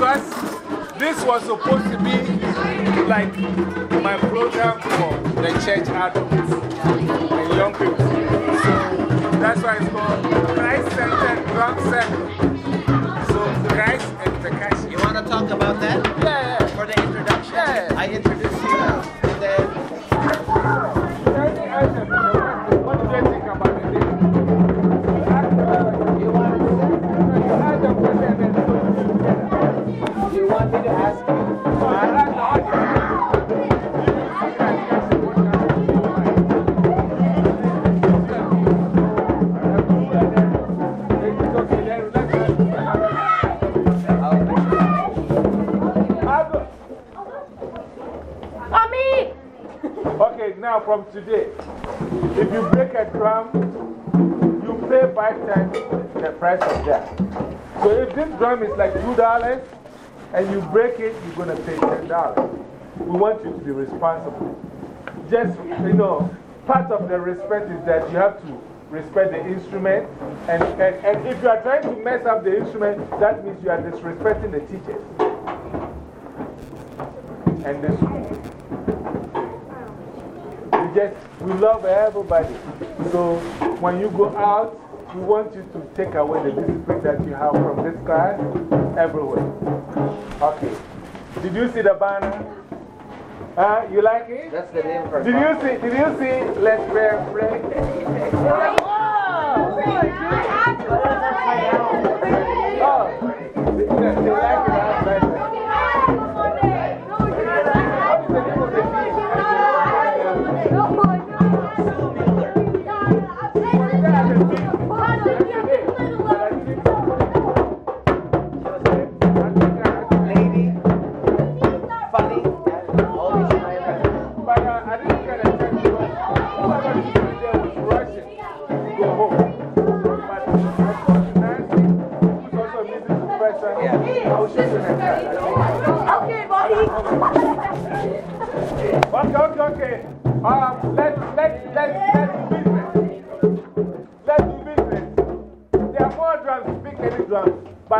Because this was supposed to be like my program for the church adults and young people. So that's why it's called Christ Centered Drum Circle. So Christ and percussion. You want to talk about that? Yeah, yeah. For the introduction? Yeah. I introduce you from today, if you break a drum, you pay five times the price of that. So if this drum is like $2 and you break it, you're going to pay $10. We want you to be responsible. Just, you know, part of the respect is that you have to respect the instrument. And, and, and if you are trying to mess up the instrument, that means you are disrespecting the teachers and. We just, we love everybody. So when you go out, we want you to take away the discipline that you have from this class everywhere. Okay. Did you see the banner? Uh, you like it? That's the name for Did you see, did you see Let's Pray and Play? Oh, Okay, okay, okay. Um, let's, let's, let's, let's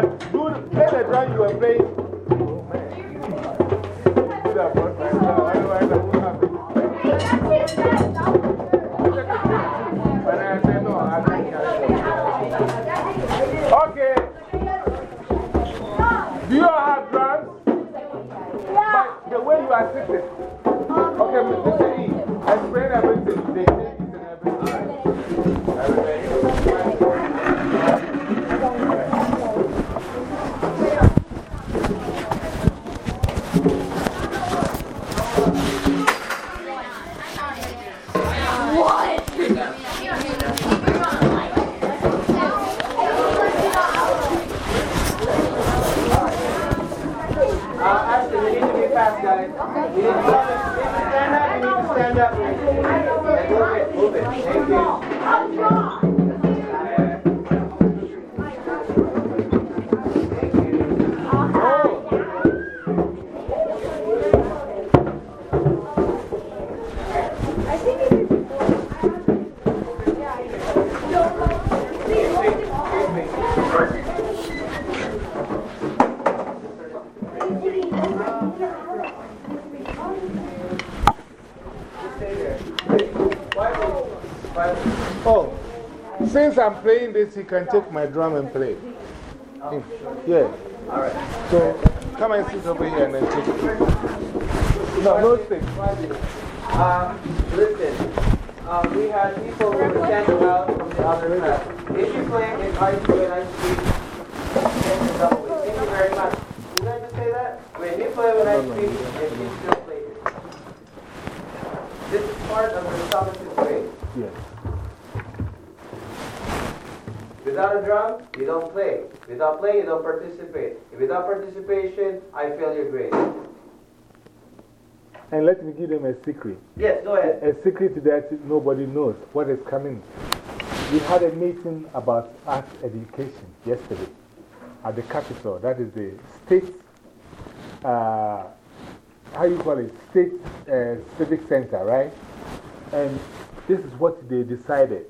But do, play the drum you were playing. Playing this, you can take my drum and play. Yeah. All right. So come and sit over here and then take it. No, no stick. Uh, listen, uh, we had people who were standing out from the other class. If you play in I do and I speak, then it's double. Thank you very much. Did I just say that? When you play when I speak, and you still play it. This is part of the summative grade. Yes. Without a drum, you don't play. Without play, you don't participate. Without participation, I fail your grade. And let me give them a secret. Yes, go ahead. A secret that nobody knows what is coming. We had a meeting about arts education yesterday at the capital. That is the state, uh, how you call it, state uh, civic center, right? And this is what they decided.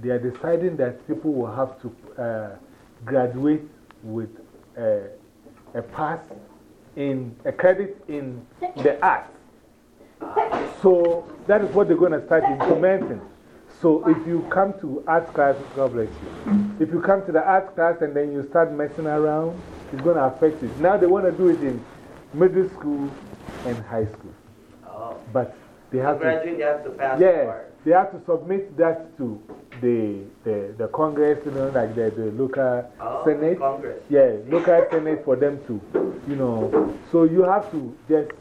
They are deciding that people will have to uh, graduate with uh, a pass in a credit in the arts. So that is what they're going to start implementing. So if you come to art class, God bless you. If you come to the art class and then you start messing around, it's going to affect it. Now they want to do it in middle school and high school. Oh. But they have graduate, to. you have to pass Yeah, they have to submit that to the, the, the Congress, you know, like the, the local oh, Senate. Congress. Yeah, local Senate for them to, you know. So you have to just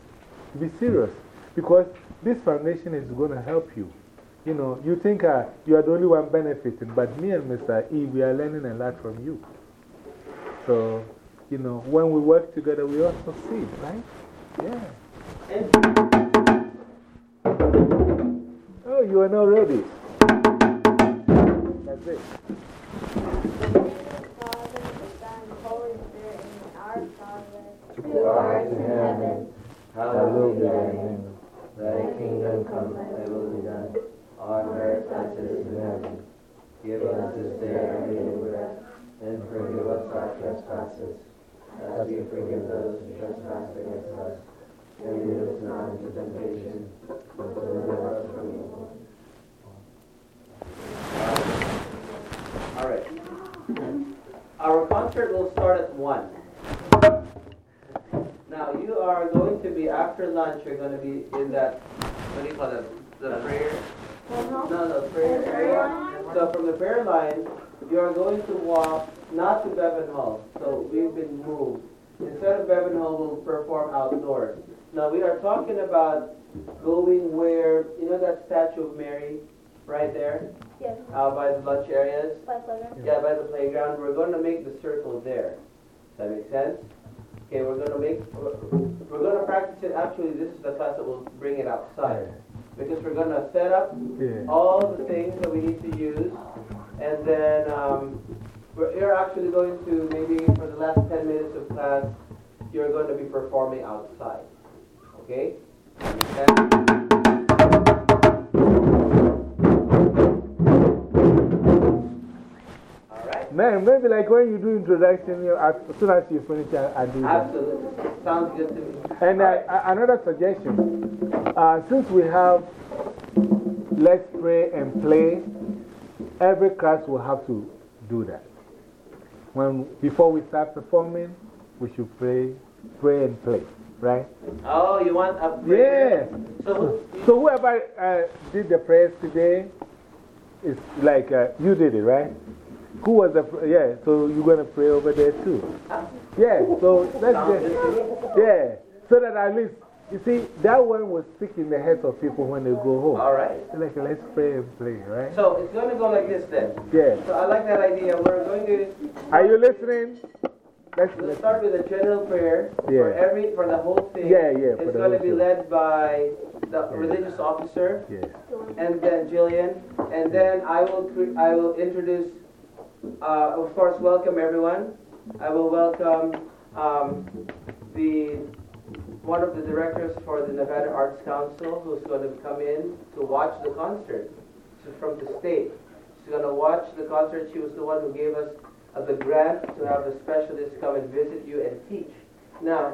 be serious because this foundation is going to help you. You know, you think uh, you are the only one benefiting, but me and Mr. E, we are learning a lot from you. So, you know, when we work together, we all succeed, right? Yeah. Oh, you are not ready. That's it. Who art in heaven, hallowed be thy name. Thy kingdom come, thy will be done, on earth as it is in heaven. Give us this day our daily bread, and forgive us our trespasses, as we forgive those who trespass against us. And lead us not into temptation, but deliver us from evil. All right. Our concert will start at 1. Now, you are going to be, after lunch, you're going to be in that, what do you call it? The prayer? Uh-huh. No, no, prayer area. So from the prayer line, you are going to walk not to Bevan Hall. So we've been moved. Instead of Bevan Hall, we'll perform outdoors. Now, we are talking about going where, you know that statue of Mary right there? Yes. Out by the lunch areas? By playground. Yeah, by the playground. We're going to make the circle there. Does that make sense? Okay, we're going to make, we're going to practice it. Actually, this is the class that will bring it outside. Because we're going to set up Yeah. all the things that we need to use. And then um, we're, you're actually going to, maybe for the last 10 minutes of class, you're going to be performing outside. Okay? And all right? Man, maybe like when you do introduction, you, as soon as you finish, I, I do that. Absolutely. Sounds good to me. And uh, a- another suggestion uh, since we have Let's Pray and Play, every class will have to do that. When, before we start performing, we should pray, pray and play, right? Oh, you want a prayer? Yeah. So, So, whoever uh, did the prayers today is like uh, you did it, right? Who was the, yeah, so you're going to pray over there too. Yeah, so let's sounds good just, to me. yeah, so that at least, you see, that one will stick in the heads of people when they go home. All right. Like, let's pray and play, right? So it's going to go like this then. Yeah. So I like that idea. We're going to Are you listening? Let's we'll start with a general prayer for every for the whole thing. Yeah, yeah, It's going to be thing. led by the religious officer, Yeah. and then Jillian, and then I will I will introduce. Uh, of course, welcome everyone. I will welcome um, the one of the directors for the Nevada Arts Council, who's going to come in to watch the concert. She's from the state. She's going to watch the concert. She was the one who gave us uh, the grant to have the specialists come and visit you and teach. Now,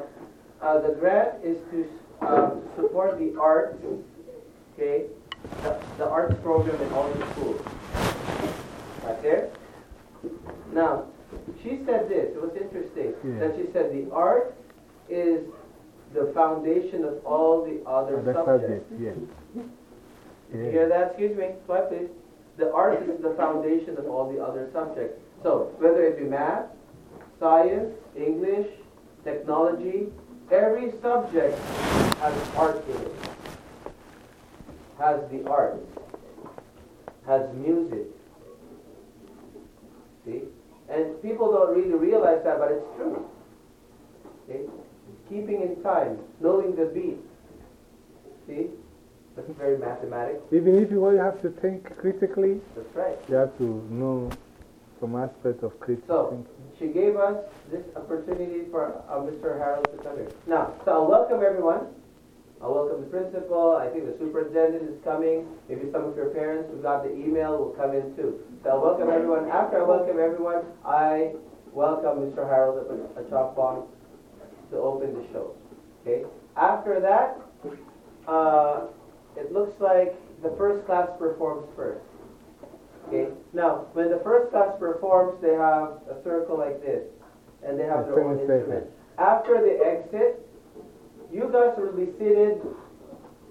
uh, the grant is to um, support the arts, okay, the, the arts program in all the schools. Right there? Now, she said this, it was interesting, Yeah. that she said the art is the foundation of all the other subjects. subject, yeah. You hear that? Excuse me, quiet please. The art is the foundation of all the other subjects. So, whether it be math, science, English, technology, every subject has art in it. Has the art. Has music. See? And people don't really realize that, but it's true. See? Keeping in time, knowing the beat. See? That's very mathematical. Even if you have to think critically, That's right. you have to know some aspect of critical So, thinking. she gave us this opportunity for uh, Mr. Harold to come here. Now, so I'll welcome everyone. I'll welcome the principal. I think the superintendent is coming. Maybe some of your parents who got the email will come in too. So I'll welcome everyone. After I welcome everyone, I welcome Mr. Harold Achapong to open the show. Okay? After that, uh, it looks like the first class performs first. Okay? Now, when the first class performs, they have a circle like this, and they have their own instrument. After they exit, you guys will be seated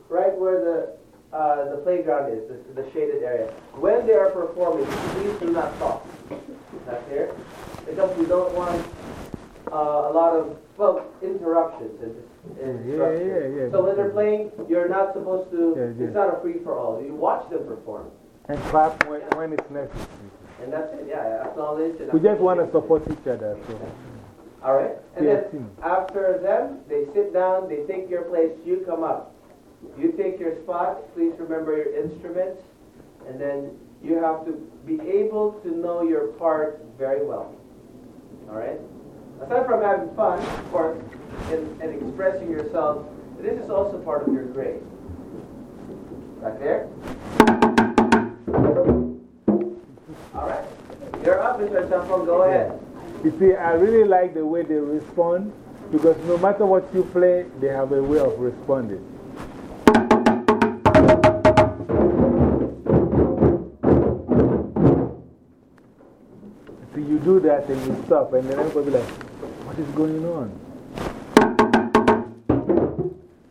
right where the uh, the playground is, the, the, shaded area. When they are performing, please do not talk. Not there, because we don't want uh, a lot of well interruptions and, and yeah, yeah, yeah, So when they're playing, you're not supposed to. It's not a free for all. You watch them perform. And clap when, when it's necessary. And that's it. Yeah, acknowledge. we just want to support each other. So. All right. And then after them, they sit down. They take your place. You come up. You take your spot, please remember your instruments, and then you have to be able to know your part very well. All right? Aside from having fun, of course, and, and expressing yourself, this is also part of your grade. Right there? All right. You're up, Mr. Champon. Go ahead. You see, I really like the way they respond because no matter what you play, they have a way of responding. See, you do that and you stop, and then everybody be like, what is going on?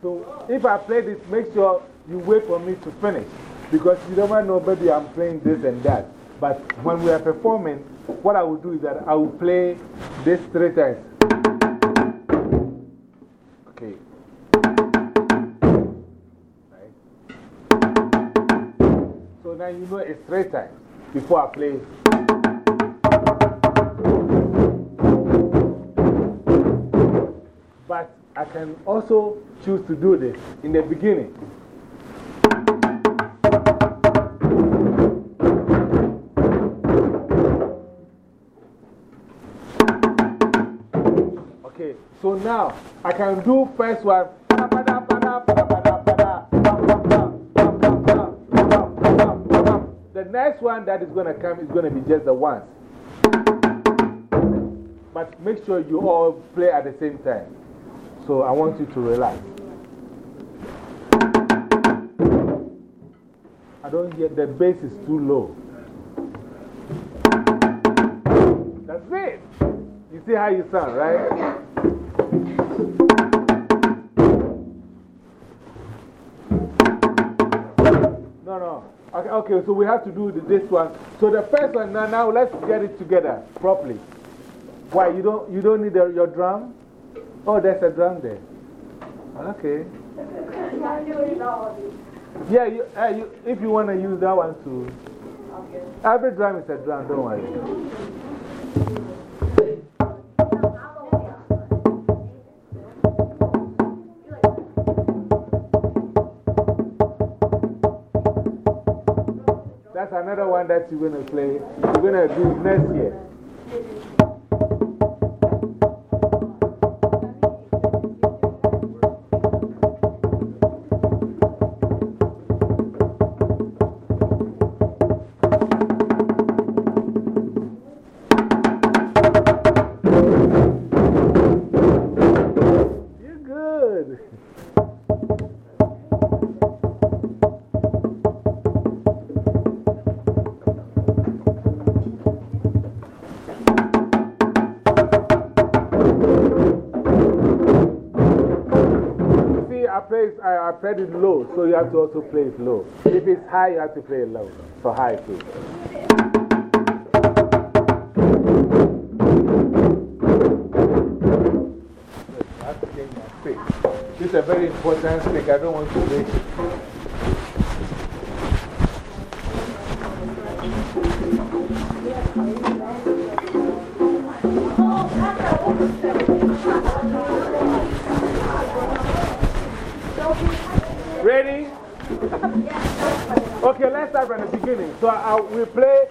So if I play this, make sure you wait for me to finish. Because you never know, maybe I'm playing this and that. But when we are performing, what I will do is that I will play this three times. Okay. Right. So now you know it's three times before I play. Can also choose to do this in the beginning. Okay, so now I can do first one. The next one that is going to come is going to be just the once. But make sure you all play at the same time. So I want you to relax. I don't hear the bass is too low. That's it. You see how you sound, right? No, no. Okay, okay, so we have to do this one. So the first one, now, now let's get it together properly. Why? You don't, you don't need your drum? Oh, there's a drum there. Okay. Yeah, you, uh, you, if you want to use that one too. Every drum is a drum, don't worry. That's another one that you're going to play. You're going to do next year. Played it low, so you have to also play it low. If it's high, you have to play it low. So high too. This is a very important stick. I don't want to waste beginning. So I, we play.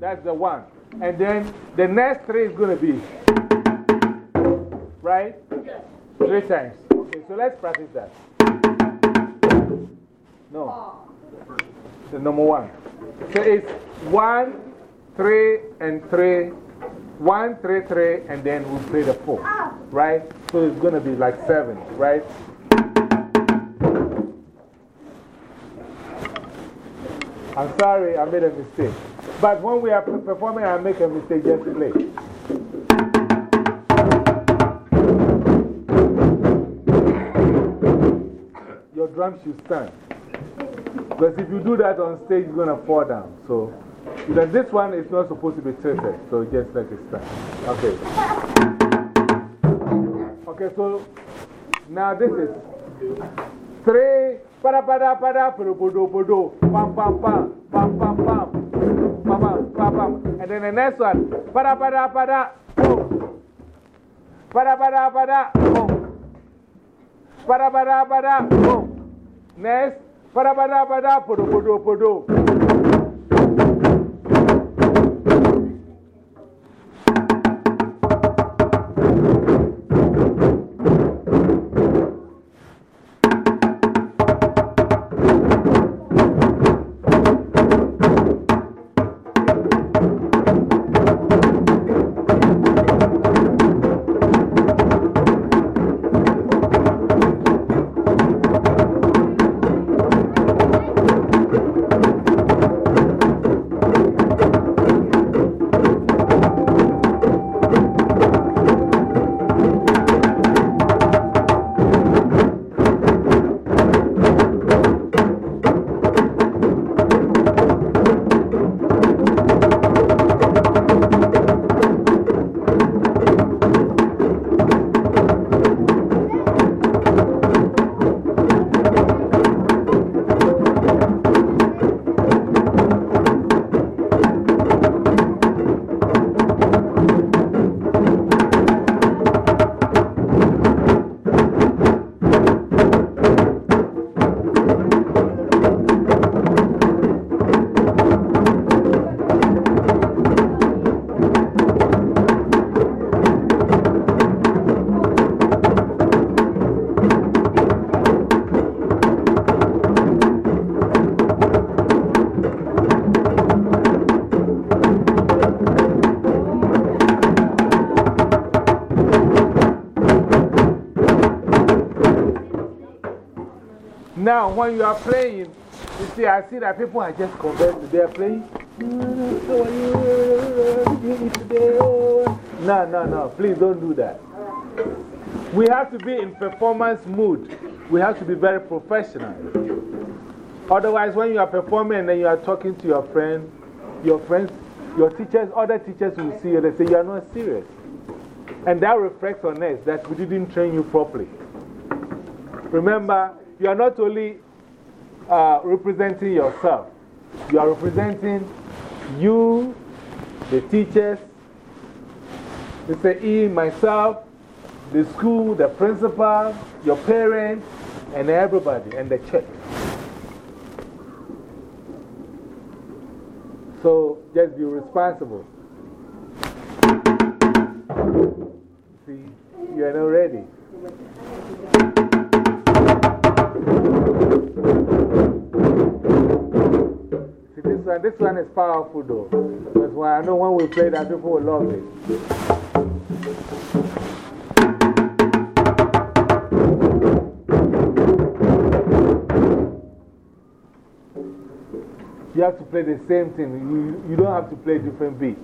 That's the one. And then the next three is going to be. Right? Three times. Okay, so let's practice that. No. The number one. So it's one, three and three, one, three, three, and then we play the four. Right? So it's going to be like seven, right? I'm sorry, I made a mistake. But when we are performing, I make a mistake, just play. Your drum should stand. Because if you do that on stage, you're going to fall down. So, then this one is not supposed to be tilted. So just let it stand. Okay. Okay, so now this is three. para para para para para para pam pam pam pam pam pam. Pam pam pam pam. And then the next one para para para. Para para para para. Para para para para. Para next. Para para para. Bodo bodo bodo Now, when you are playing, you see, I see that people are just conversing. They are playing. No, no, no. Please don't do that. We have to be in performance mood. We have to be very professional. Otherwise, when you are performing and then you are talking to your friend, your friends, your teachers, other teachers will see you. They say you are not serious. And that reflects on us that we didn't train you properly. Remember, you are not only uh, representing yourself, you are representing you, the teachers, Mr. E, myself, the school, the principal, your parents, and everybody, and the church. So just be responsible. See, you are not ready. See, this one, this one is powerful though. That's why I know when we play that, people will love it. You have to play the same thing. You, you don't have to play different beats.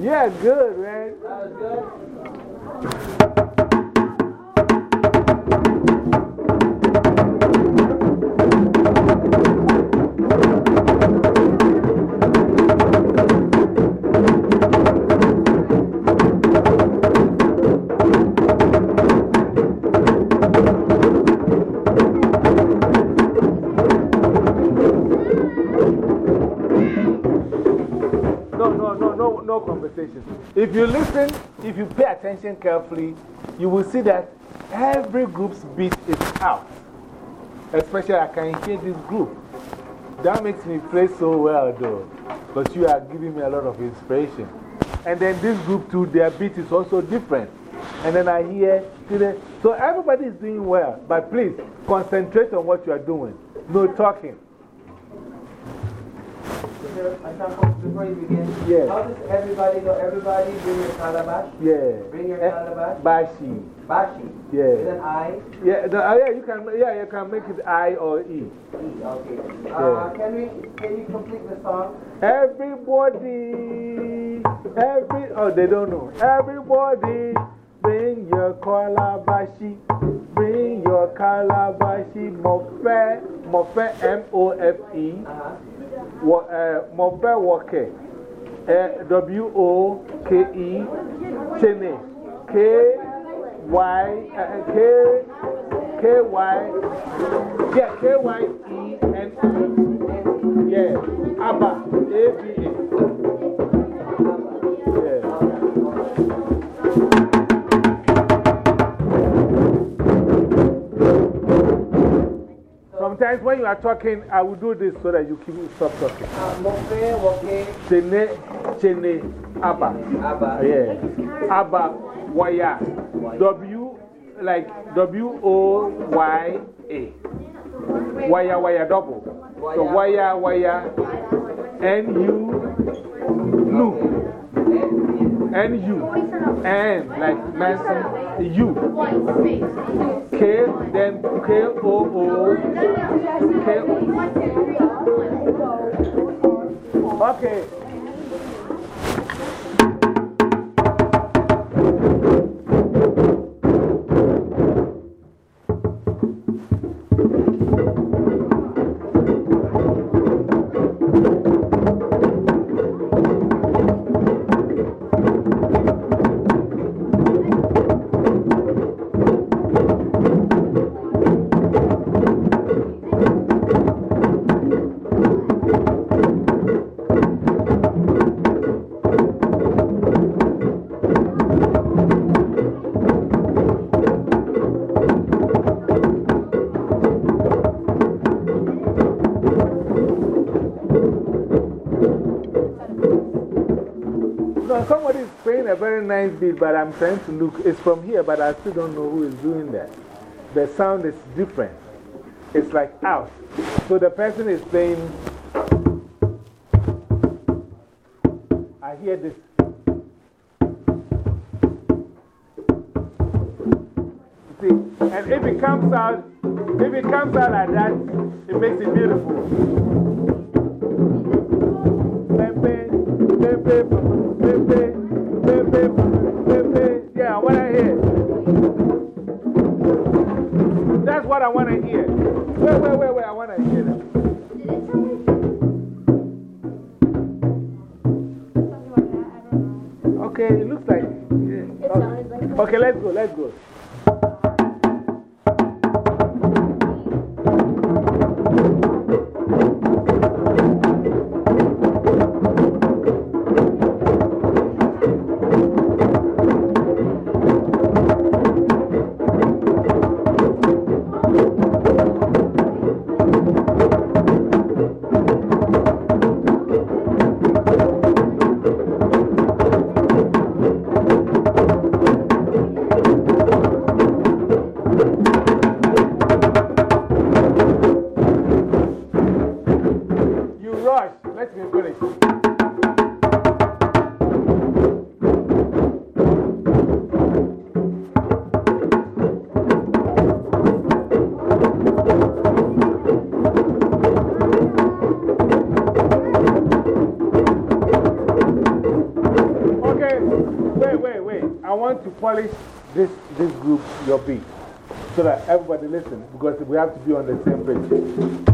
yeah, good, man. That was good. Attention carefully, you will see that every group's beat is out. Especially, I can hear this group. That makes me play so well, though, because you are giving me a lot of inspiration. And then this group, too, their beat is also different. And then I hear, so everybody is doing well, but please concentrate on what you are doing. No talking. Before you begin, yeah. how does everybody know? Everybody bring your calabash? Yeah. Bring your eh, calabash? Bashi. Bashi? Yeah. With an I? Yeah, the, uh, yeah, you can, yeah, you can make it I or E. E, okay. Uh, can, we, can you complete the song? Everybody, every, oh, they don't know. Everybody, bring your calabashi, bring your calabashi, mofe, mofe, M-O-F-E, -huh. Woke, W-O-K-E, chene, K-Y, K, K-Y, yeah, K-Y-E-N-E, yeah, Abba, A-B-A. Sometimes when you are talking, I will do this so that you keep stop talking. Chene, chene, Abba. Abba. Yeah. Abba, waya. W, like W O Y A. Waya, waya, double. So waya, waya. N U, nu. N U. N, like Manson, U. K, then K O O. K Okay. But I'm trying to look. It's from here, but I still don't know who is doing that. The sound is different. It's like out. So the person is playing. I hear this. See, and if it comes out, if it comes out like that, it makes it beautiful. Pepe, pepe, pepe, pepe. What I want to hear. Wait, wait, wait, wait. I want to hear that. Okay, it looks like. yeah. Okay. okay, let's go, let's go. Everybody listen, because we have to be on the same page.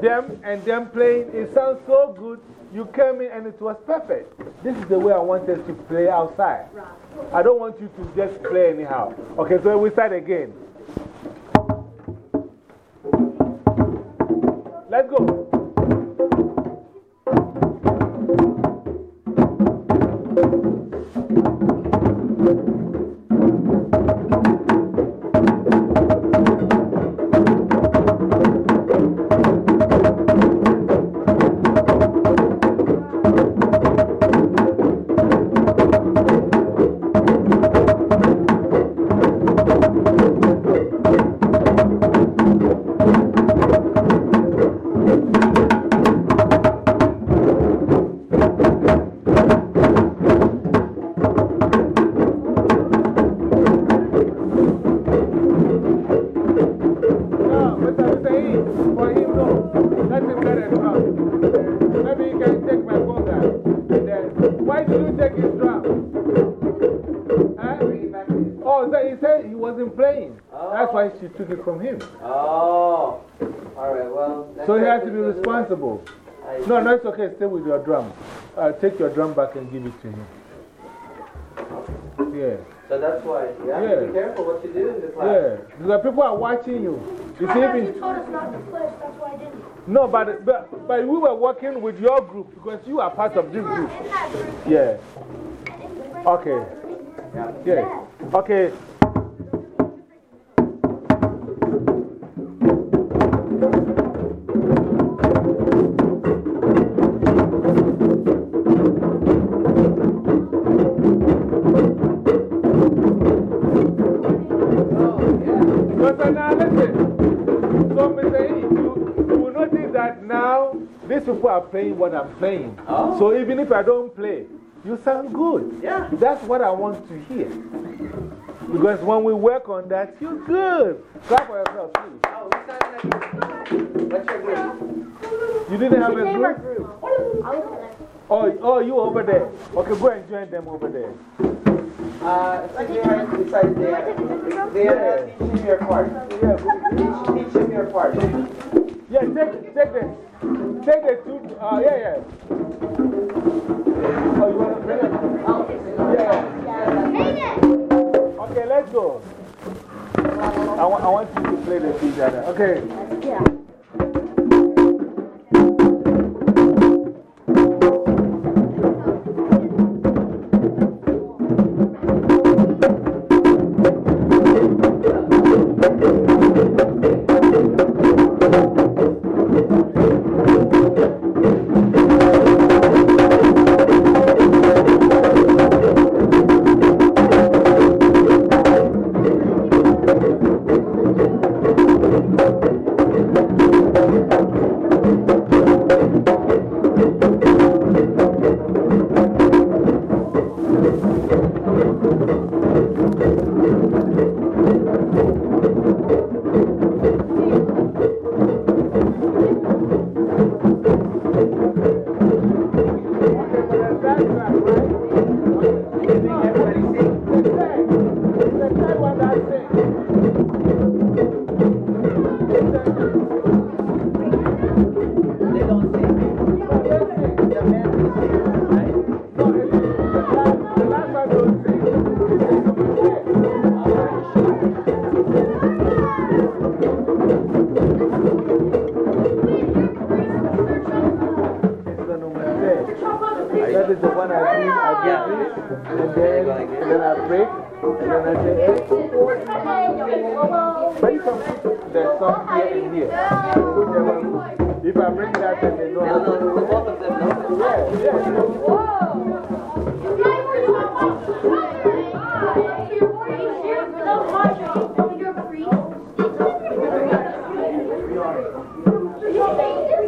Them and them playing, it sounds so good. You came in and it was perfect. This is the way I want us to play outside. I don't want you to just play anyhow. Okay, so we start again. Stay with your drum. Uh, take your drum back and give it to him. Yeah. So that's why you have yeah. to be careful what you do in the class. Yeah. Because people are watching you. You see, you told us not to push, that's why I didn't. No, but, but, but we were working with your group because you are part of this group. Yeah. Okay. Yeah. Okay. Are playing what I'm playing. Oh. So even if I don't play, you sound good. Yeah. That's what I want to hear. Because when we work on that, you're good. Clap for yourself, please. Oh, What's your group? You didn't have a group? group. Oh, oh, you over there. Okay, go and join them over there. Uh, sit here beside there. They are teaching your part. Yeah, teach, teach your part. Yeah, take, take this. Take the two. Uh, yeah, yeah. Oh, you want to bring it? Yeah. Okay, let's go. I, wa I want you to play the piece. Okay. Yeah.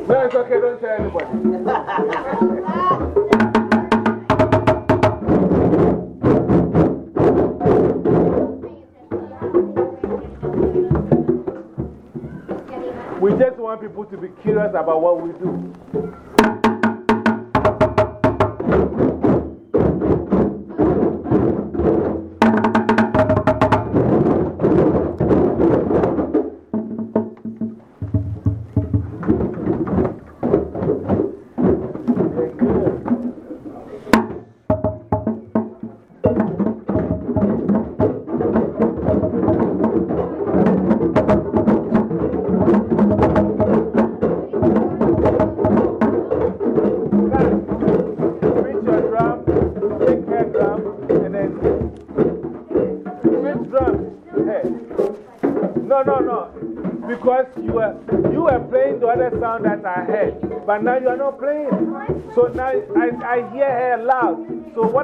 That's okay, don't tell anybody. We just want people to be curious about what we do.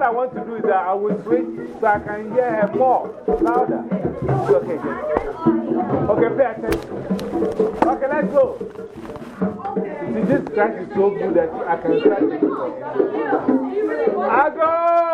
What I want to do is that I will switch so I can hear her more louder. Okay. Okay, pay attention. Okay, let's go. See, this track is so good that I can start. I go!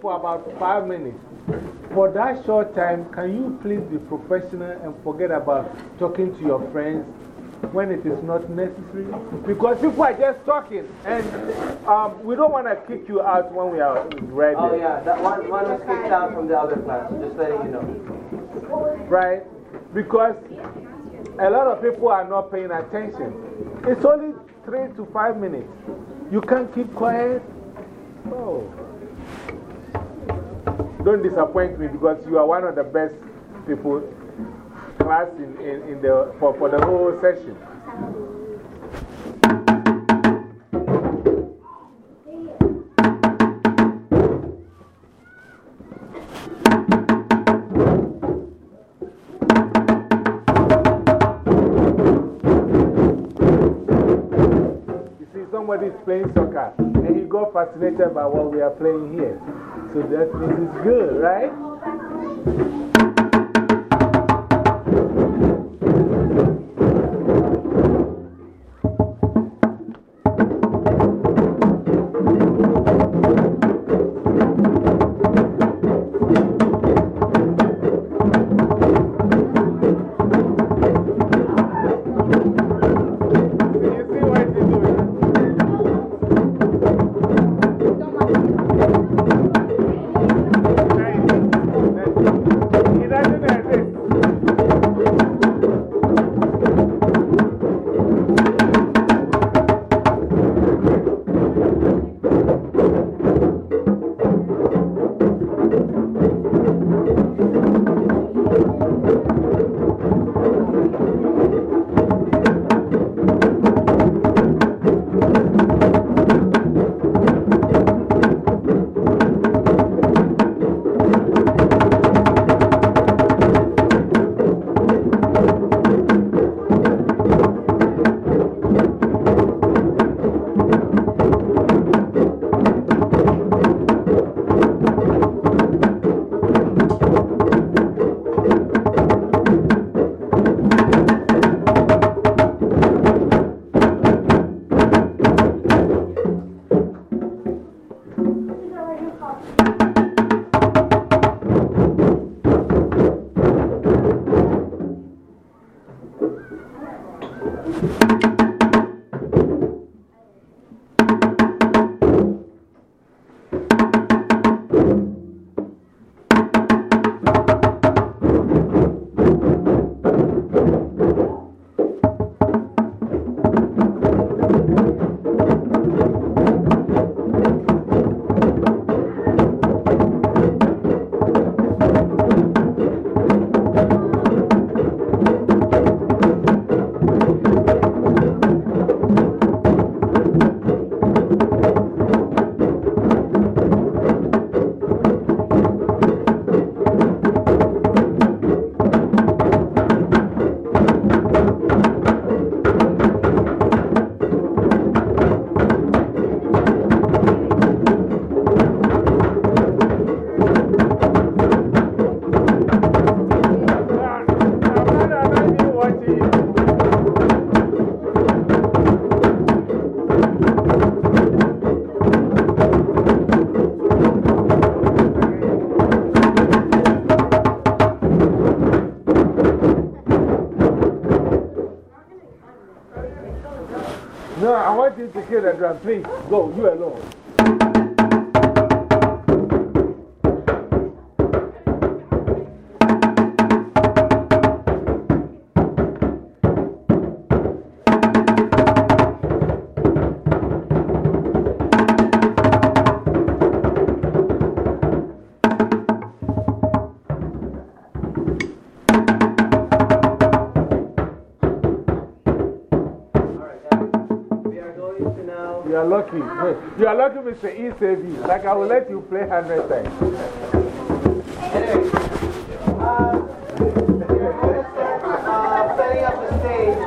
For about five minutes. For that short time, can you please be professional and forget about talking to your friends when it is not necessary? Because people are just talking and um, we don't want to kick you out when we are ready. Oh, yeah, that one, one was kicked out from the other class, just letting you know. Right? Because a lot of people are not paying attention. It's only three to five minutes. You can't keep quiet. Oh. Don't disappoint me because you are one of the best people class in, in, in the, for, for the whole session. You see, somebody is playing fascinated by what we are playing here. So that means it's good, right? Kill the drum. Uh, please, go, you alone. You are lucky. You are lucky, Mr. E save you. Like I will let you play 100 times. Anyway, uh, uh, setting up the stage.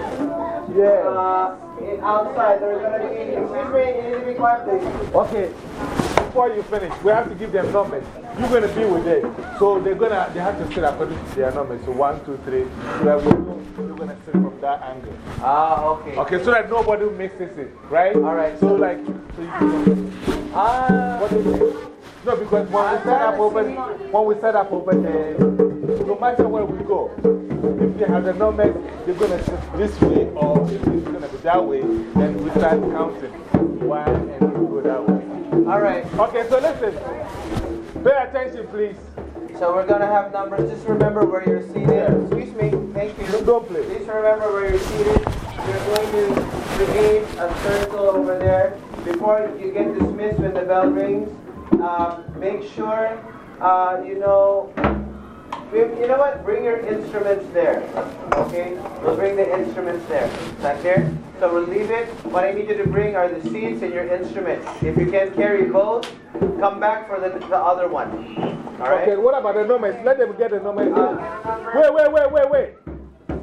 Yeah. Uh, in outside, there's going to be, excuse me, you need to be quiet, please. Okay. Before you finish, we have to give them numbers. You're going to be with them. So they're going to, they have to sit according to their numbers. So one, two, three. So that we know you're going to sit from that angle. Ah, okay. Okay, so that nobody mixes it, right? All right. So, like, so you can. Ah. What? No, because when we set up over, when we set up over there, no matter where we go, if they have the numbers, they're going to sit this way, or if it's going to be that way, then we start counting. One, and we go that way. All right. Okay, so listen. Pay attention, please. So we're going to have numbers. Just remember where you're seated. Excuse me. Thank you. Don't play. Please remember where you're seated. You're going to create a circle over there. Before you get dismissed when the bell rings, um, make sure uh, you know. You know what? Bring your instruments there. Okay? We'll bring the instruments there. Back there. So we'll leave it. What I need you to bring are the seats and your instruments. If you can carry both, come back for the, the other one. All right? Okay, what about the numbers? Let them get the numbers. wait, wait, wait, wait, wait.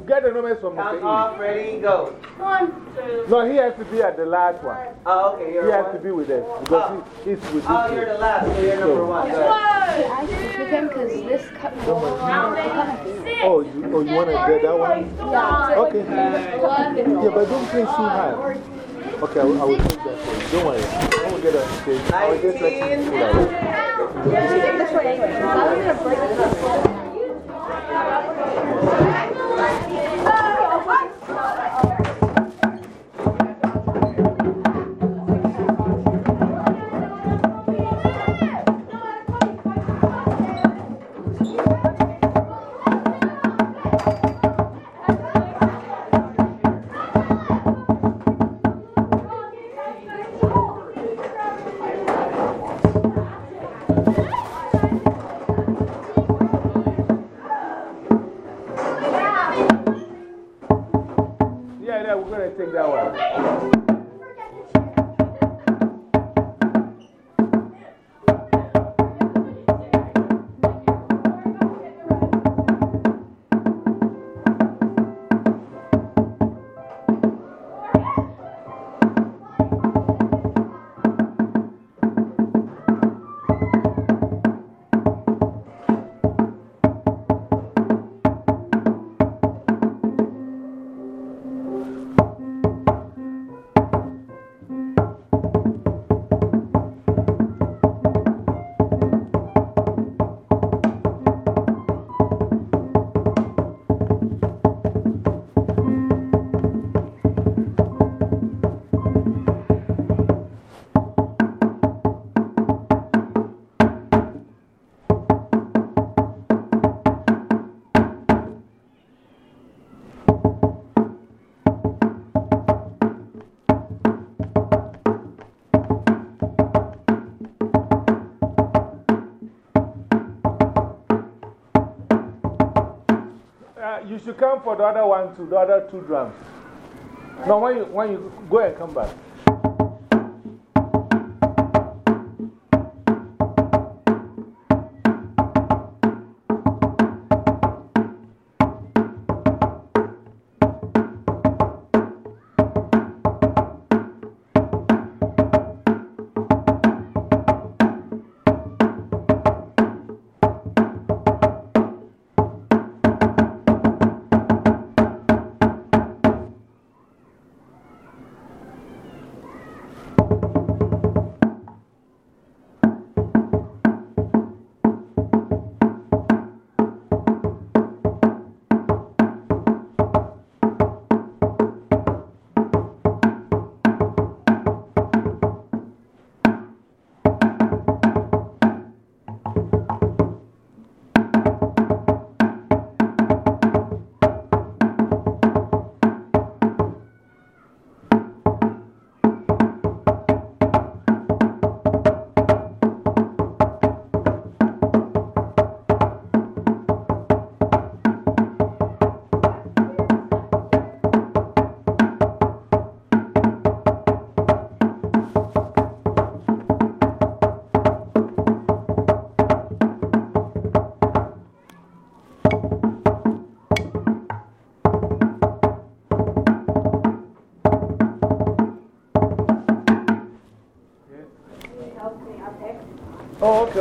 Get the numbers from Count Mr. off, ready, go. One, two. No, he has to be at the last one. Oh, okay, you're He has one. to be with us because he, oh. he's with Oh, this you're the last, so you're number one. Go ahead. One, I should him because this cut will six. Oh, you, oh, you want to get that one? Yeah. Okay. Yeah, but don't play too high. Okay, I will, I will take that for you. Don't worry. I will get on stage. I will just let you Nineteen. pull out. Yeah, she take this way anyway. I'm going to break this up. Yeah, take that one. Should come for the other one too, the other two drums. No, when you, when you go and come back.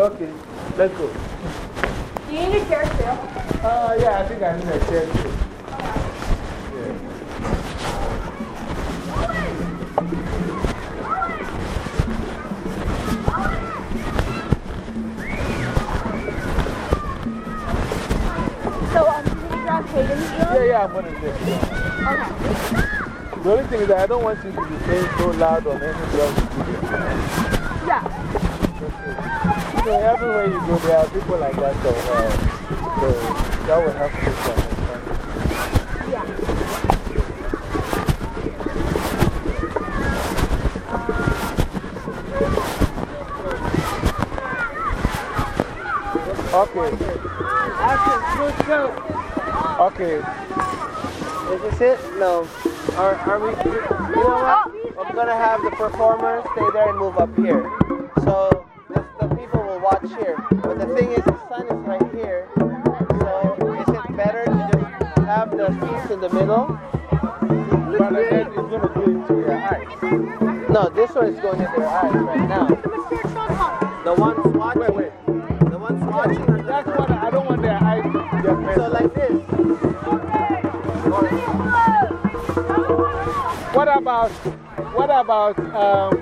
Okay, let's go. Do you need a chair too? Uh, yeah, I think I need a chair too. Yeah. So, um, can you grab Hayden's Yeah, yeah, I'm going to do it. Okay. The only thing is that I don't want you to be playing so loud on any drum. Yeah. So everywhere you go, there are people like that. So, uh, so that will help you to understand. Okay. Okay. Is this it? No. Are, are we? You know what? I'm gonna have the performers stay there and move up here. Seats in the middle? But then it's going to go into your eyes. No, this one is going in their eyes right now. The ones watching. Wait, wait. The ones watching That's what I don't want their eyes to get messed So like this. What about, what about, um,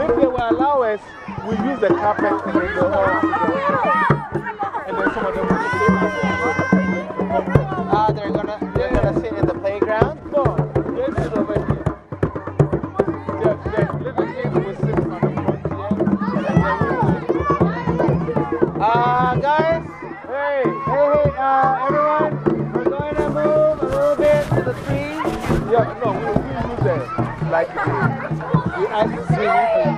if they will allow us, we use the carpet and then go all and then some of them will the, like, the, the ice cream.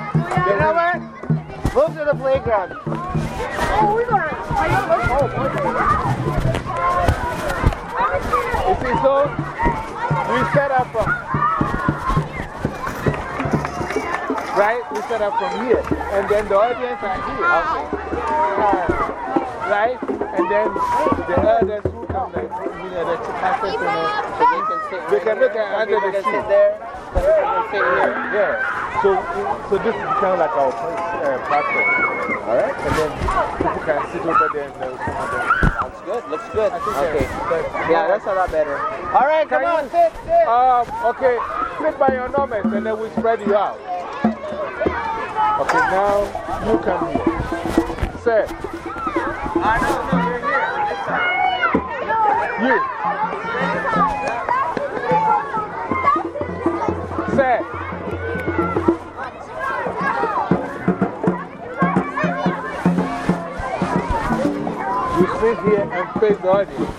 You know what? Move to the playground. Oh, we're going You see, so we set up from, right? We set up from here, and then the audience are here. Uh, right? And then the elders who come, like, you know, the pastors the, they can. They can look at under the can tree. sit there. Some people can sit here. Yeah. So, so this is kind of like our uh, platform. All right? And then people can sit over there and then some of them. Sounds good. Looks good. Okay. Yeah, that's a lot better. All right, come on, sit, sit. Um, okay, sit by your numbers and then we spread you out. Okay, now you come here. Sir, Ah, no, no, you're here on this side. you. Sir. You sit here and face the audience.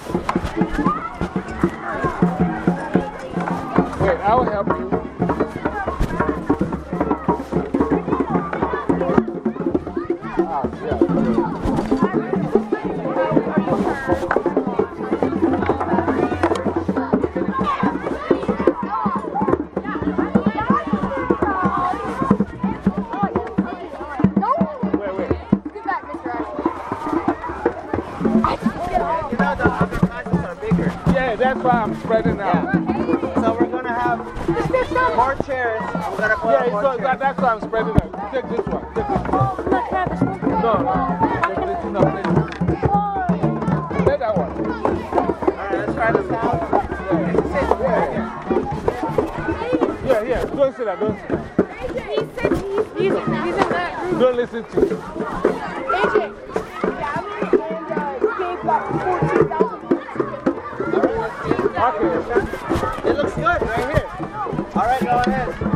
Wait, I will help you. That's why I'm spreading out. So we're gonna have more chairs. I'm gonna put Yeah, up more so chairs. that, that's why I'm spreading out. Take this one. Take this one. No, no. Take this, no, take that one. Alright, let's try this out. Yeah, yeah. Don't sit there. Don't sit there. Don't listen to it. Okay. It looks good right here. Alright, go ahead.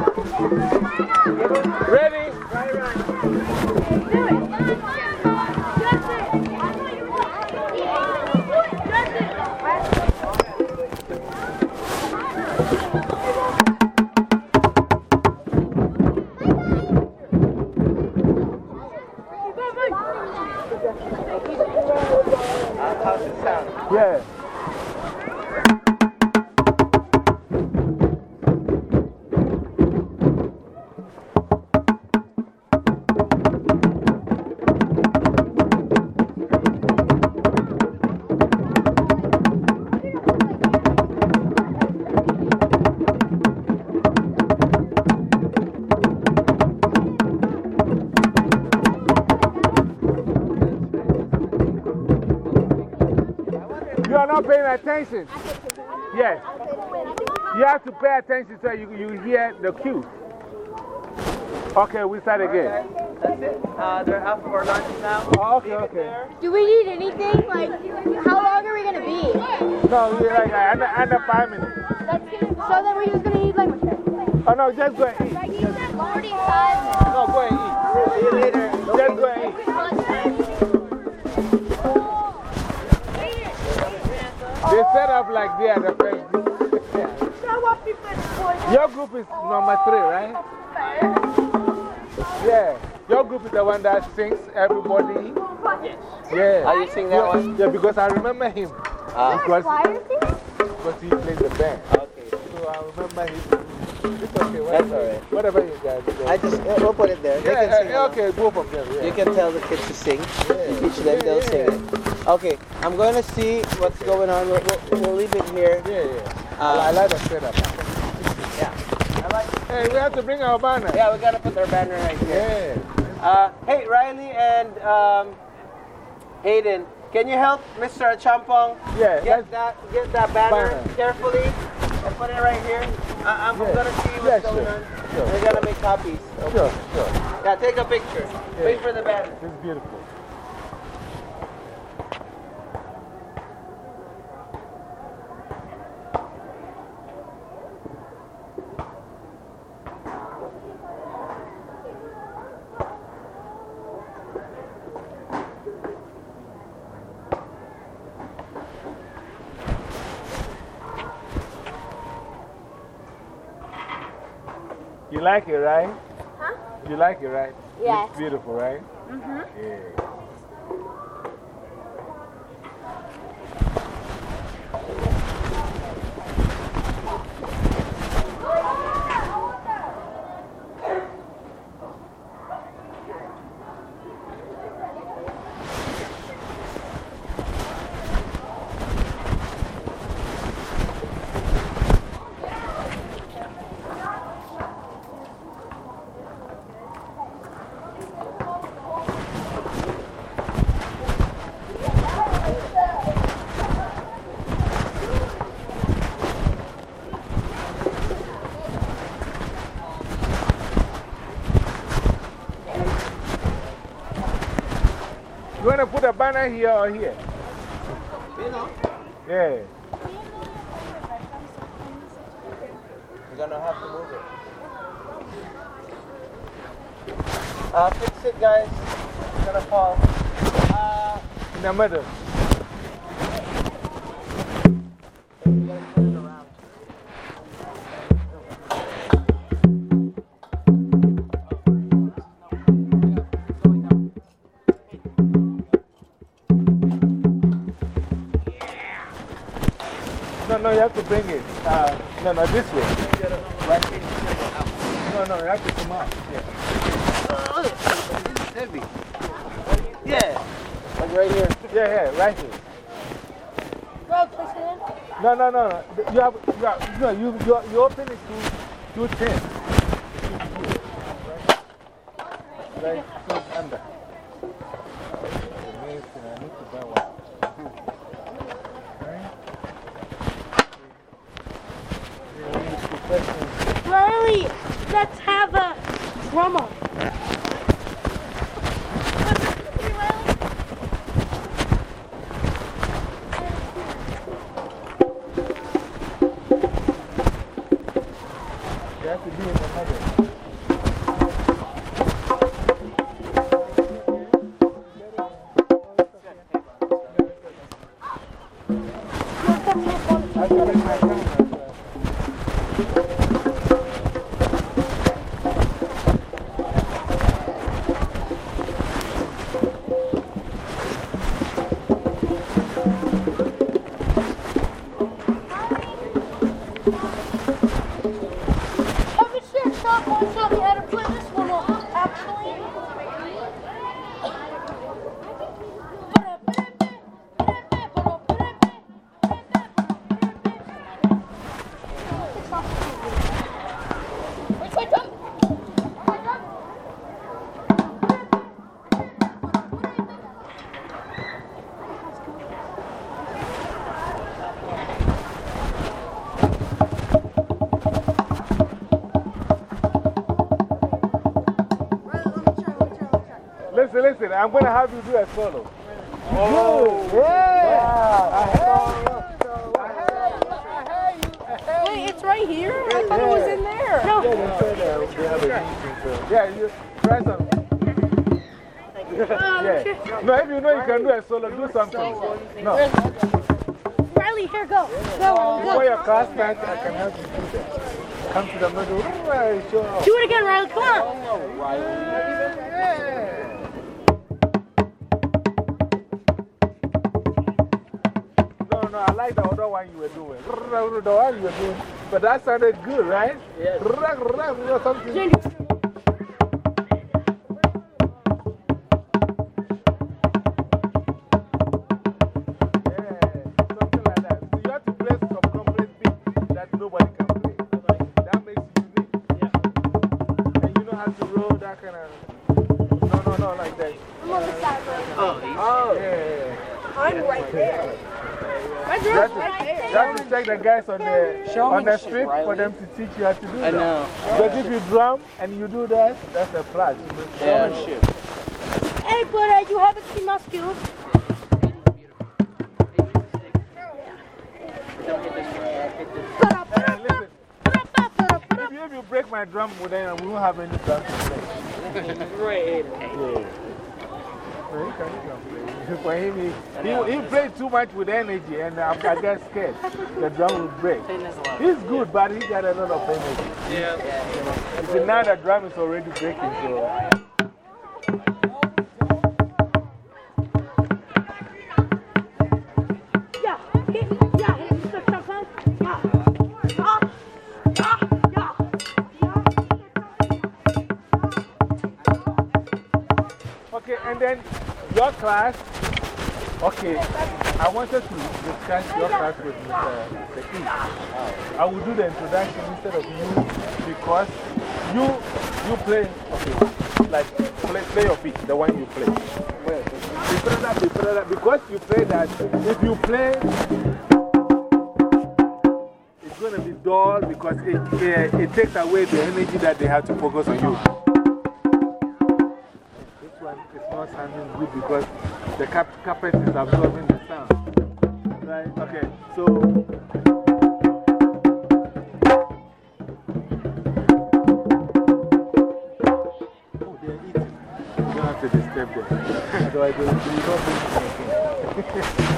Attention. Yes. You have to pay attention so you, you hear the cue. Okay, we start again. That's it. Uh, they're out for lunch now. Oh, okay, okay. Do we need anything? Like, how long are we gonna be? No, we're like under, under five minutes. So then we're just gonna eat like. Oh, no, just go and eat. Forty-five. No, go and eat. See you later. Just go and eat. Up like they are the first group. Your group is number three, right? Yeah. Your group is the one that sings everybody. Yes. Yeah. Are you sing that yeah, one? Yeah, because I remember him. Ah. because, Choir because he plays the band. Okay. So I remember him. It's okay. That's Whatever, all right. whatever you guys do. I just, we'll we'll put it there. They yeah, can sing yeah, okay, both of them. Yeah. You can tell the kids to sing. Yeah. Teach them, they'll Yeah, sing it. Okay, I'm going to see what's going on. We'll, we'll, we'll leave it here. Yeah, yeah. Uh, I like the setup. Yeah. I like Hey, we have to bring our banner. Yeah, we got to put our banner right here. Yeah. Uh, hey, Riley and um, Hayden, can you help Mr. Champong Yeah, get that, get that banner, Banner. carefully and put it right here? I, I'm Yeah. going to see what's Yeah, going sure. on. Sure. We're going to make copies. Sure, sure. Yeah, take a picture. Wait for the banner. It's beautiful. Like it, right? Huh? You like it, right? Yes. It's beautiful, right? Mm-hmm. Yeah. Want to put a banner here or here? You know, Yeah. we're going to have to move it. Uh, fix it, guys. It's going to fall. Uh, In the middle. bring it. Uh, no, no, this way. Right. No, no, you have to come out. Yeah. Heavy. Yeah. Like right here. Yeah, yeah, right here. Bro, push it in. No, no, no, no. You have, you have, no, you, you, you open it to, to 10. Listen, listen. I'm going to have you do a solo. Oh, yeah. I heard you. I heard you. I heard you. I heard Wait, it's right here? I thought it was in there. No. Yeah, they said uh, they have a meeting, so. Yeah, you try some. yeah. No, if you know you can do a solo, do something. No. Riley, here, go. Go, Riley, Before your class starts, I can help you do that. Come to the middle. Right, sure. Do it again, Riley. Come on. One you were doing. The one you were doing. But that sounded good, right? Yes. Something. On me the shit, strip for them to teach you how to do I that. know. Because if you drum and you do that, that's a plus. Yeah. Showmanship. Hey, but uh, you haven't seen my skills. Hey, listen, if you, break my drum, then we won't have any drum to play. Great. Yeah. So he can, he can play. For him, he, he, he played too much with energy, and I, I get scared. The drum will break. He's good, but he got a lot of energy. Yeah. You see, now the drum is already breaking, so. Uh, yeah. Hit, yeah, hit the champagne. Yeah. Yeah. Okay, and then your class. Okay, I wanted to discuss your class with Mr. E. I will do the introduction instead of you because you, you play, okay, like play, play your beat, the one you play. Because you play that, if you play, it's going to be dull because it, it, it takes away the energy that they have to focus on you. Sounding good because the cap carpet is absorbing the sound. Right? Okay, so. Oh, they're eating. You don't have to disturb them. Otherwise, they will not anything.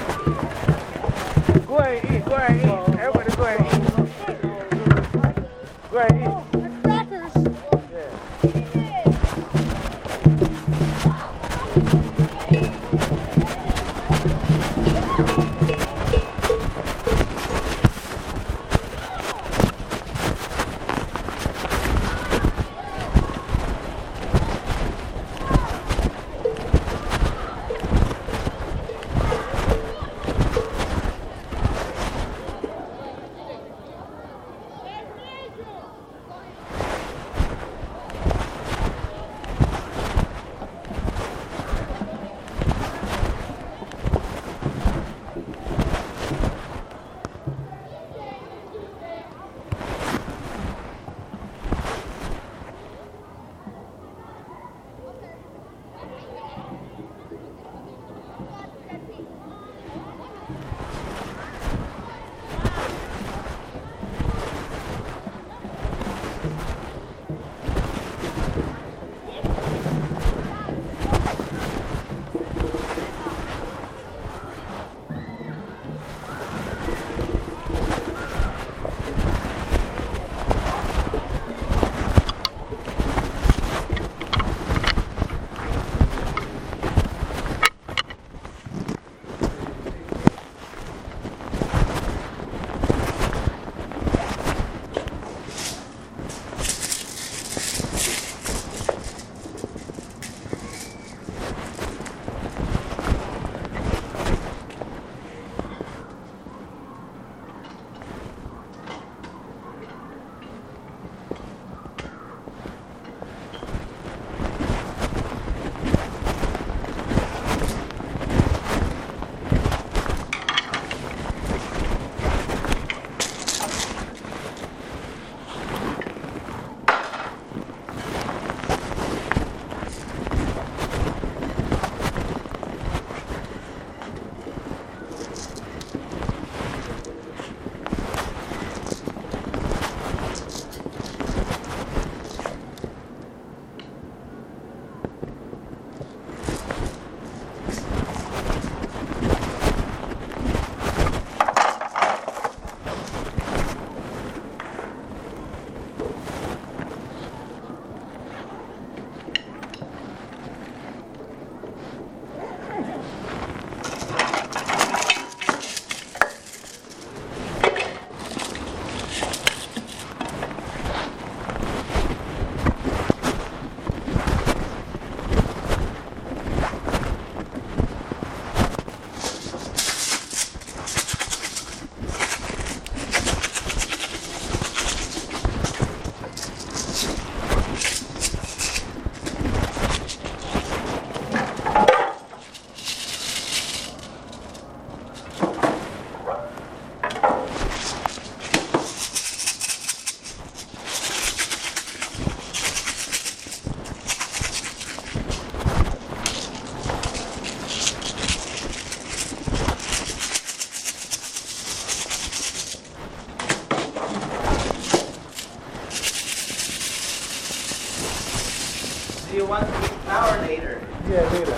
Do you want now or later? Yeah, later.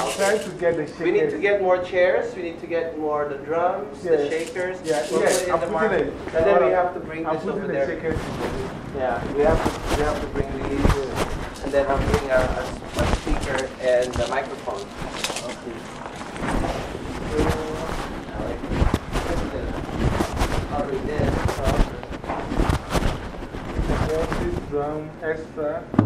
I'm okay. to get the shakers. We need to get more chairs. We need to get more the drums, the shakers. Yeah, we'll yes, I'm putting it. And then we have to bring I'm this over the there. Shakers. Yeah, we have, to, we have to bring these. And then I'm bringing a, a, a speaker and the microphone. Okay. Already did. Drum extra.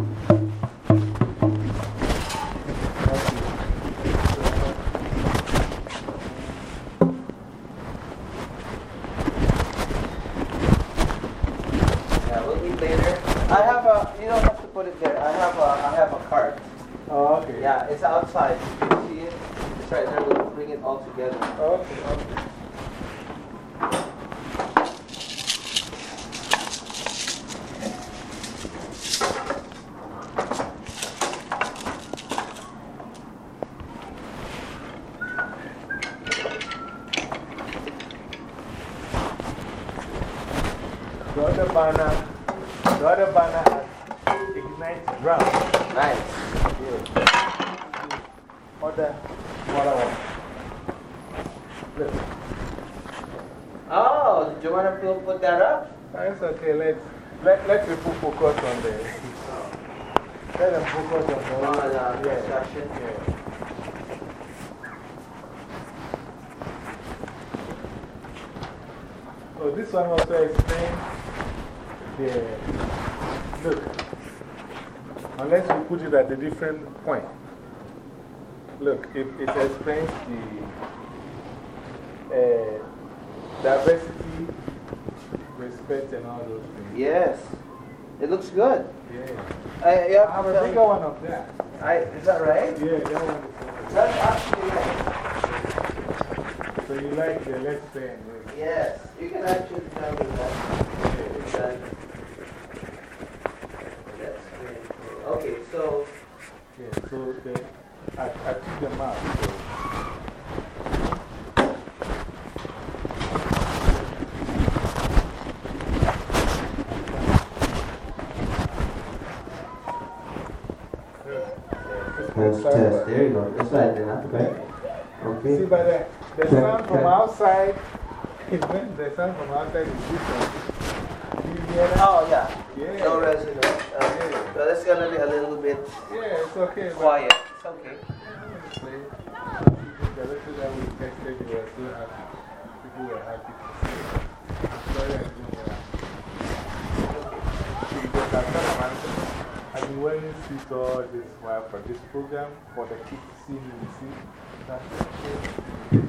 It at a different point. Look, it, it explains the uh, diversity, respect, and all those things. Yes. It looks good. Yeah. I, I have a bigger one of that. I, is that right? Yeah, that one is. That's actually right. So you like the left hand? Yes. You can actually tell me that. It's done. That's very cool. Okay, so. Yeah, so the, I, I took them out. So. Test, test. There you go. That's right, then. Okay. See, Okay. but the, the Okay, sound from outside, when the sound from outside is different. You hear that? Oh, yeah. Yeah. No resonance. Uh, so that's gonna be a little bit Yeah, it's okay. quiet. It's okay. The I've been wearing suits all this while for this program, for the kids to see okay.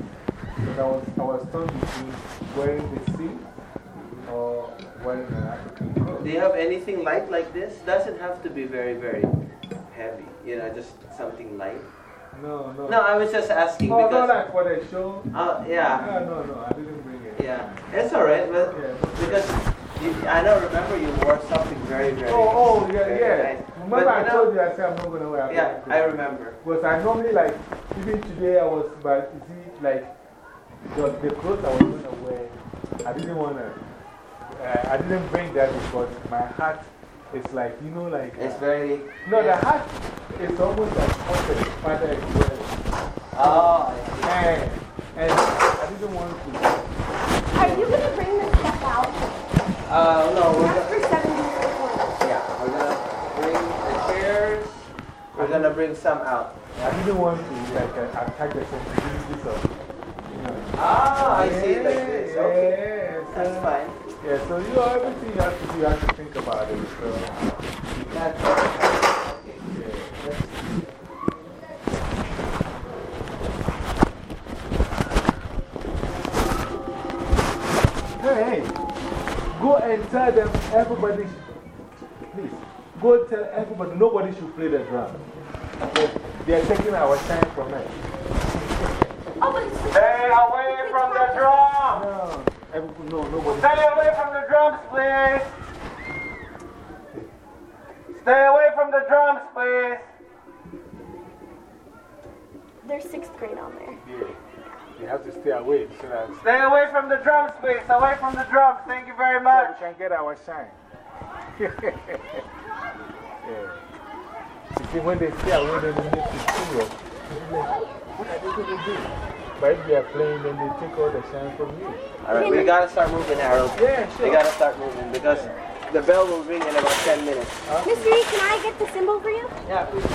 Because I was, I was torn between wearing the suit or wearing an. Do have anything light like this? Doesn't have to be very, very heavy. You know, just something light. No, no. No, I was just asking Oh, no, because. like for the show? Oh, yeah. Ah, no, no, I didn't bring it. Yeah. It's alright, but Yeah. because you, I don't remember you wore something very, very. Oh, oh, yeah, very yeah. nice. Remember But, I told you I said I'm not going to wear a Yeah, I remember. Because I normally like, even today I was, but you see, like, the, the clothes I was going to wear, I didn't want to, uh, I didn't bring that because my hat is like, you know, like. It's uh, very. No, the hat is almost like what the father is wearing. Oh, I see. And, and I didn't want to. Are you going to bring this stuff out? Uh, no, we're Not gonna, for 70 recording. yeah, we're gonna bring the chairs. We're gonna bring some out. I didn't want to like uh, attack the sensibilities of, you know. Ah, I see it like this. Okay. Yeah, That's fine. Yeah, so you know, everything you have to do, you have to think about it. So, That's okay. yeah. Hey, hey, go and tell them everybody, please, go tell everybody nobody should play the drum. They are taking our time from us. Oh, but it's Stay away from the drum! No, no. Stay away from the drums, please! Stay away from the drums, please! There's sixth grade on there. Yeah, you have to stay away so Stay away from the drums, please! Away from the drums, thank you very so much! we can get our shine. yeah. You see, when they stay away, they don't need to sing it. But if they are playing, then they take all the shine from you. All right, we gotta start moving, Harold. Yeah, We gotta start moving because the bell will ring in about 10 minutes. Mystery, can I get the cymbal for you? Yeah, please.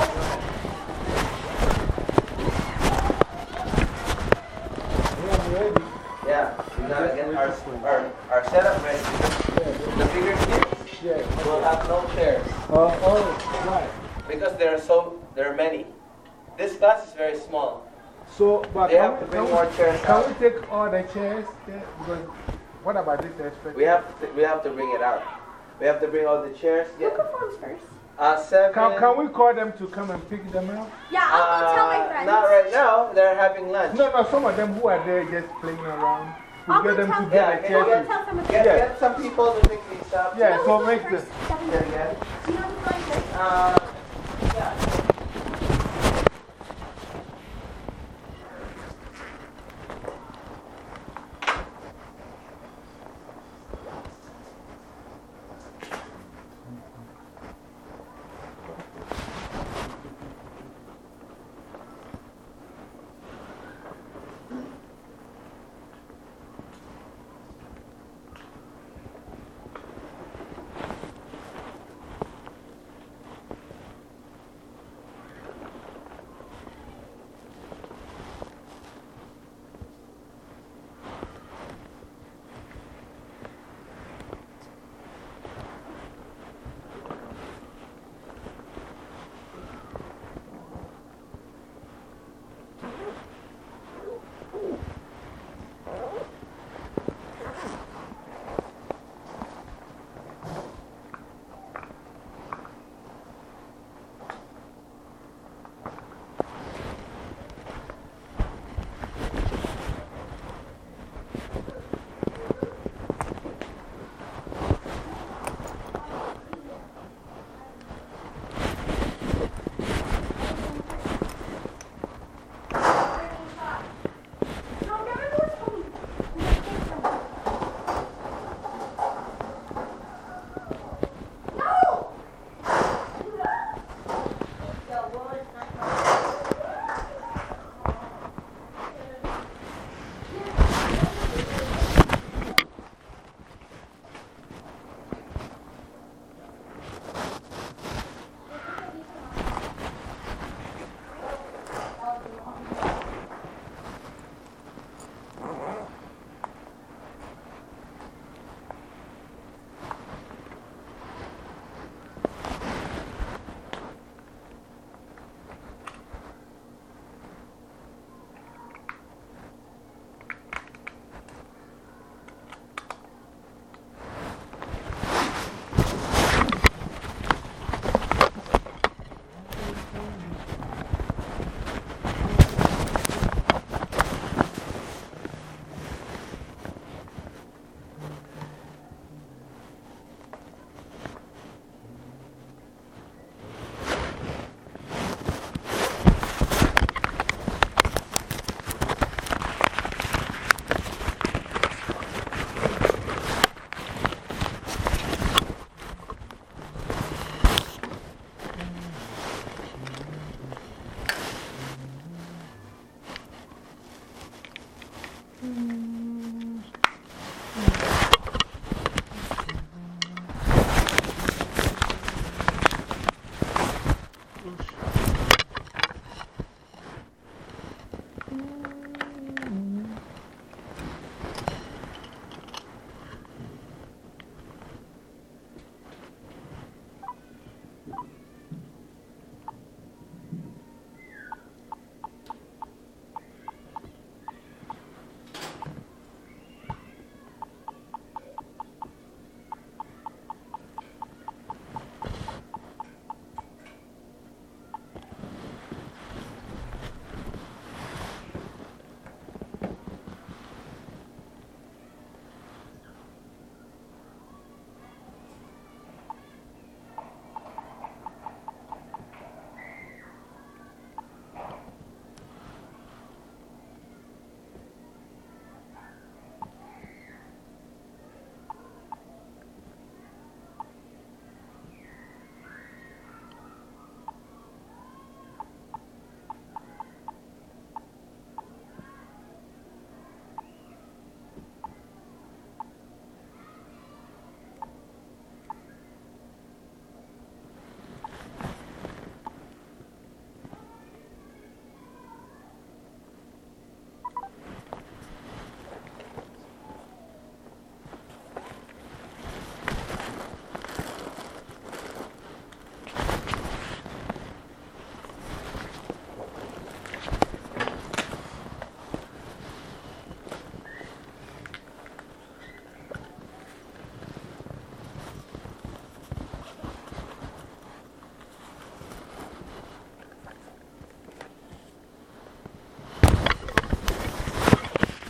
Yeah, I'm ready. Yeah, we gotta get our, our, our setup ready. The bigger kids Yeah. will have no chairs Oh, oh, why? because there are so there are many. This class is very small. So, but They can have we- to bring can more we- chairs Can out. we take all the chairs there? Because what about this aspect? We have to, we have to bring it out. We have to bring all the chairs. Who Yeah. performs first? Uh, seven. Can, can we call them to come and pick them up? Yeah, I'll, I'll tell my Uh, friends. Not right now. They're having lunch. No, no, some of them who are there just playing around. We I'll get them to get Yeah, the can I'll chairs. go tell some of Get, Yeah. get some people to pick these up. Yeah, so make going the. first? Seven. Do you know who's going first? Uh,